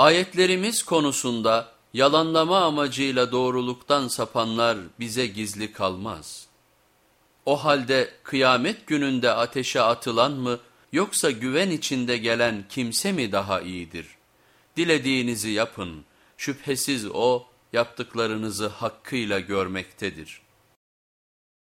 Ayetlerimiz konusunda yalanlama amacıyla doğruluktan sapanlar bize gizli kalmaz. O halde kıyamet gününde ateşe atılan mı yoksa güven içinde gelen kimse mi daha iyidir? Dilediğinizi yapın, şüphesiz o yaptıklarınızı hakkıyla görmektedir.''